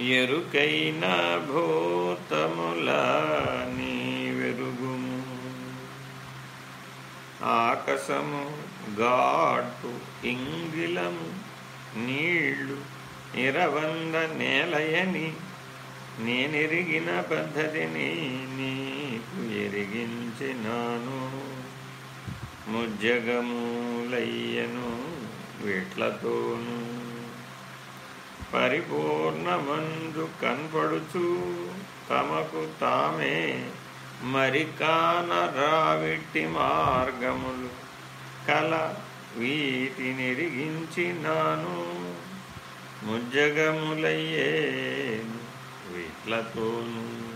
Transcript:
ఎరుకైన భూతముల నీ వెరుగుము. ఆకాశము గాటు ఇంగిలము నీళ్ళు ఇరవంద నేలయని నేనెరిగిన పద్ధతిని నీకు ఎరిగించినాను. ముజ్జగములయ్యను వీట్లతోనూ పరిపూర్ణమందు కనపడుచు తమకు తామే మరికాన రావిట్టి మార్గములు. కల వీటినిరిగించినాను ముజ్జగములయ్యే వీట్లతోనూ